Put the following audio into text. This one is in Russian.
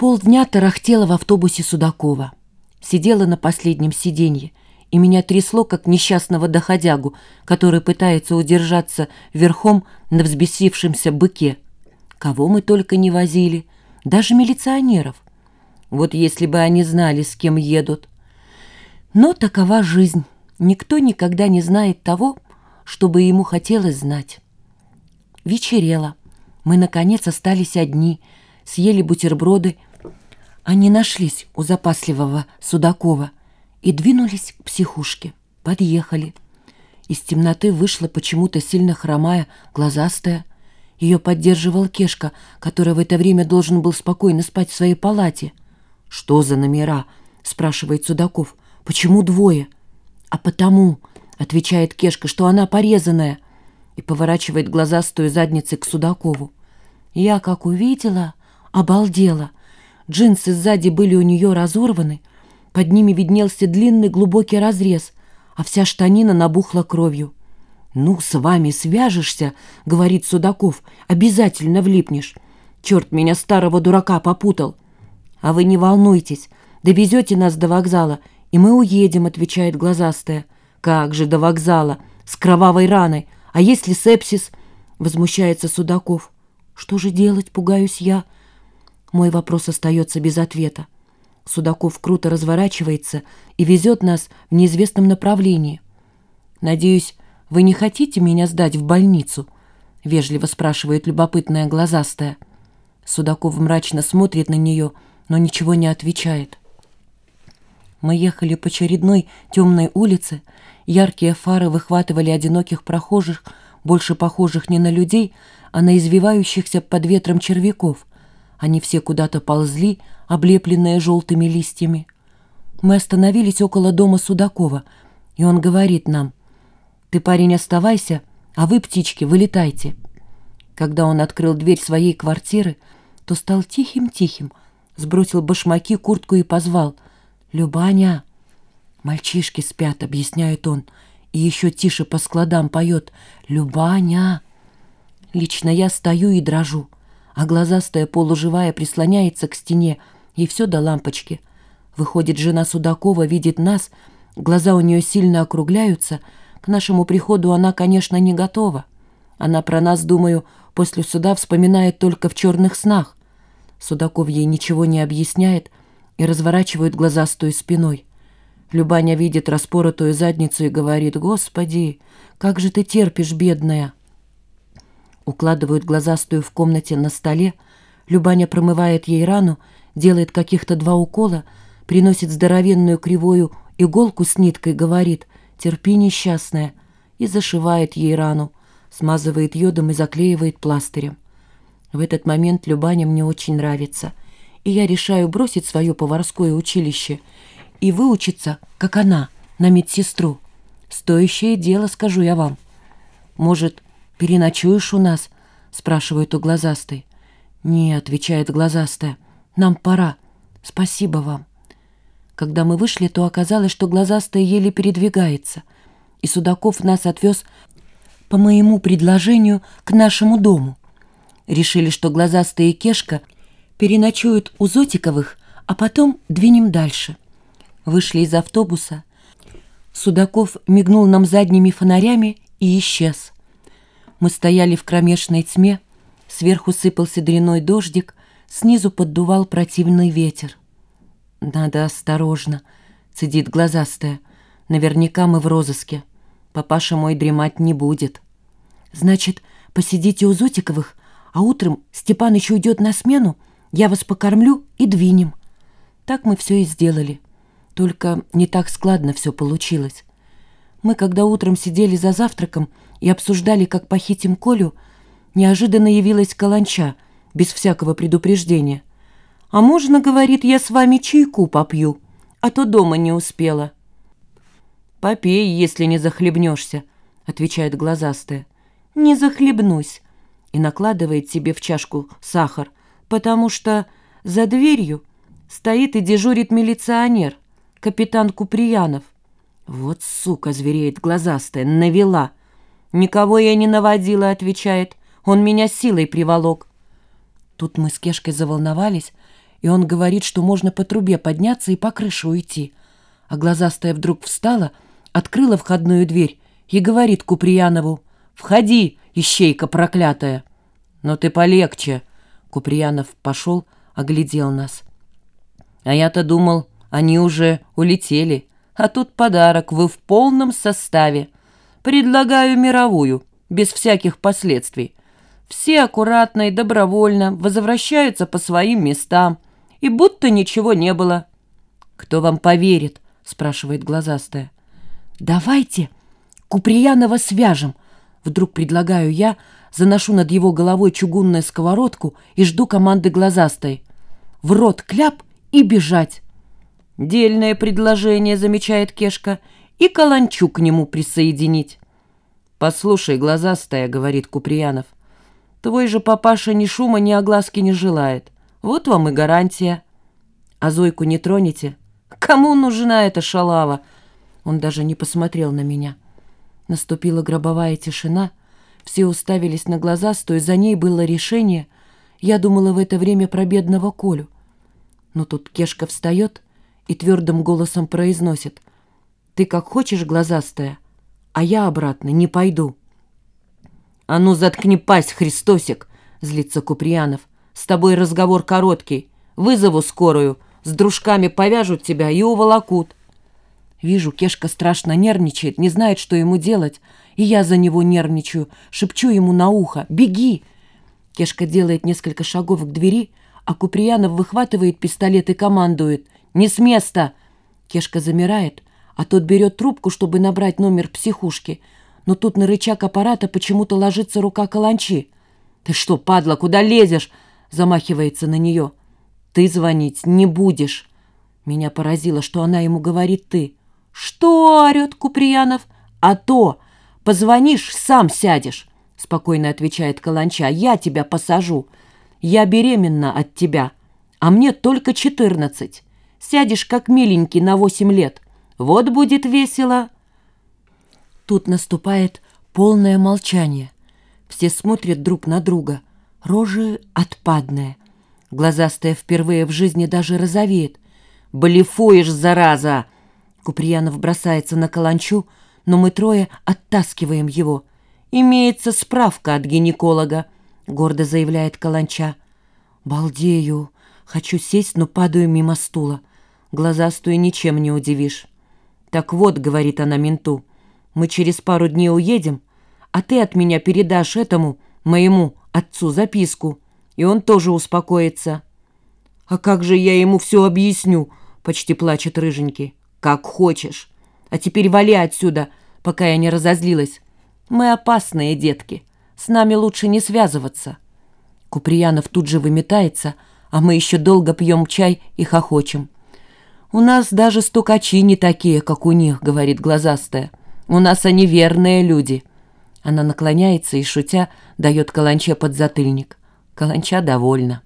Полдня тарахтела в автобусе Судакова. Сидела на последнем сиденье, и меня трясло, как несчастного доходягу, который пытается удержаться верхом на взбесившемся быке. Кого мы только не возили, даже милиционеров. Вот если бы они знали, с кем едут. Но такова жизнь. Никто никогда не знает того, что бы ему хотелось знать. Вечерело. Мы, наконец, остались одни, съели бутерброды. Они нашлись у запасливого Судакова и двинулись к психушке. Подъехали. Из темноты вышла почему-то сильно хромая, глазастая. Ее поддерживал Кешка, который в это время должен был спокойно спать в своей палате. «Что за номера?» — спрашивает Судаков. «Почему двое?» «А потому», — отвечает Кешка, — «что она порезанная» и поворачивает глазастую задницей к Судакову. Я, как увидела, обалдела. Джинсы сзади были у нее разорваны, под ними виднелся длинный глубокий разрез, а вся штанина набухла кровью. «Ну, с вами свяжешься», — говорит Судаков, — «обязательно влипнешь. Черт меня старого дурака попутал». «А вы не волнуйтесь, довезете нас до вокзала, и мы уедем», — отвечает глазастая. «Как же до вокзала? С кровавой раной. А если сепсис?» — возмущается Судаков. «Что же делать?» — пугаюсь я. Мой вопрос остается без ответа. Судаков круто разворачивается и везет нас в неизвестном направлении. «Надеюсь, вы не хотите меня сдать в больницу?» — вежливо спрашивает любопытная глазастая. Судаков мрачно смотрит на нее, но ничего не отвечает. Мы ехали по очередной темной улице, яркие фары выхватывали одиноких прохожих, больше похожих не на людей, а на извивающихся под ветром червяков. Они все куда-то ползли, облепленные желтыми листьями. Мы остановились около дома Судакова, и он говорит нам, «Ты, парень, оставайся, а вы, птички, вылетайте». Когда он открыл дверь своей квартиры, то стал тихим-тихим, сбросил башмаки, куртку и позвал, «Любаня!» «Мальчишки спят», — объясняет он, и еще тише по складам поет, «Любаня!» Лично я стою и дрожу, а глазастая полуживая прислоняется к стене, и все до лампочки. Выходит, жена Судакова видит нас, глаза у нее сильно округляются. К нашему приходу она, конечно, не готова. Она про нас, думаю, после суда вспоминает только в черных снах. Судаков ей ничего не объясняет и разворачивает глазастую спиной. Любаня видит распоротую задницу и говорит, «Господи, как же ты терпишь, бедная!» Укладывают глазастую в комнате на столе, Любаня промывает ей рану, делает каких-то два укола, приносит здоровенную кривую иголку с ниткой, говорит «терпи, несчастная», и зашивает ей рану, смазывает йодом и заклеивает пластырем. В этот момент Любаня мне очень нравится, и я решаю бросить свое поварское училище и выучиться, как она, на медсестру. Стоящее дело, скажу я вам. Может, «Переночуешь у нас?» — спрашивает у глазастой. «Не», — отвечает глазастая, — «нам пора. Спасибо вам». Когда мы вышли, то оказалось, что глазастая еле передвигается, и Судаков нас отвез по моему предложению к нашему дому. Решили, что глазастая и Кешка переночуют у Зотиковых, а потом двинем дальше. Вышли из автобуса. Судаков мигнул нам задними фонарями и исчез. Мы стояли в кромешной тьме, сверху сыпался дряной дождик, снизу поддувал противный ветер. «Надо осторожно», — цедит глазастая. «Наверняка мы в розыске. Папаша мой дремать не будет». «Значит, посидите у Зотиковых, а утром Степаныч уйдет на смену, я вас покормлю и двинем». Так мы все и сделали. Только не так складно все получилось. Мы, когда утром сидели за завтраком и обсуждали, как похитим Колю, неожиданно явилась каланча, без всякого предупреждения. «А можно, — говорит, — я с вами чайку попью, а то дома не успела». «Попей, если не захлебнешься», — отвечает глазастая. «Не захлебнусь», — и накладывает себе в чашку сахар, потому что за дверью стоит и дежурит милиционер, капитан Куприянов. «Вот сука!» — звереет глазастая, навела. «Никого я не наводила», — отвечает. «Он меня силой приволок». Тут мы с Кешкой заволновались, и он говорит, что можно по трубе подняться и по крыше уйти. А глазастая вдруг встала, открыла входную дверь и говорит Куприянову «Входи, ищейка проклятая!» «Но ты полегче!» Куприянов пошел, оглядел нас. «А я-то думал, они уже улетели, а тут подарок, вы в полном составе. Предлагаю мировую, без всяких последствий. Все аккуратно и добровольно возвращаются по своим местам, и будто ничего не было. «Кто вам поверит?» — спрашивает глазастая. «Давайте Куприянова свяжем», — вдруг предлагаю я, заношу над его головой чугунную сковородку и жду команды глазастой. В рот кляп и бежать. «Дельное предложение», — замечает Кешка, — «и каланчу к нему присоединить». «Послушай, глазастая», — говорит Куприянов, — Твой же папаша ни шума, ни огласки не желает. Вот вам и гарантия. А Зойку не тронете? Кому нужна эта шалава? Он даже не посмотрел на меня. Наступила гробовая тишина. Все уставились на глаза, стоя за ней было решение. Я думала в это время про бедного Колю. Но тут Кешка встает и твердым голосом произносит. «Ты как хочешь, глазастая, а я обратно не пойду». «А ну, заткни пасть, Христосик!» — злится Куприянов. «С тобой разговор короткий. Вызову скорую. С дружками повяжут тебя и уволокут». Вижу, Кешка страшно нервничает, не знает, что ему делать. И я за него нервничаю, шепчу ему на ухо «Беги!». Кешка делает несколько шагов к двери, а Куприянов выхватывает пистолет и командует «Не с места!». Кешка замирает, а тот берет трубку, чтобы набрать номер психушки — но тут на рычаг аппарата почему-то ложится рука каланчи. «Ты что, падла, куда лезешь?» замахивается на нее. «Ты звонить не будешь». Меня поразило, что она ему говорит «ты». «Что?» — орет Куприянов. «А то! Позвонишь, сам сядешь!» — спокойно отвечает Каланча. «Я тебя посажу. Я беременна от тебя, а мне только четырнадцать. Сядешь, как миленький, на восемь лет. Вот будет весело!» Тут наступает полное молчание. Все смотрят друг на друга. Рожи отпадные. Глазастая впервые в жизни даже розовеет. «Блефуешь, зараза!» Куприянов бросается на каланчу, но мы трое оттаскиваем его. «Имеется справка от гинеколога», — гордо заявляет каланча. «Балдею! Хочу сесть, но падаю мимо стула. Глазастую ничем не удивишь». «Так вот», — говорит она менту, — мы через пару дней уедем, а ты от меня передашь этому, моему отцу, записку, и он тоже успокоится». «А как же я ему все объясню?» — почти плачет рыженький. «Как хочешь. А теперь вали отсюда, пока я не разозлилась. Мы опасные детки. С нами лучше не связываться». Куприянов тут же выметается, а мы еще долго пьем чай и хохочем. «У нас даже стукачи не такие, как у них», — говорит глазастая. У нас они верные люди». Она наклоняется и, шутя, дает каланче подзатыльник. Каланча довольна.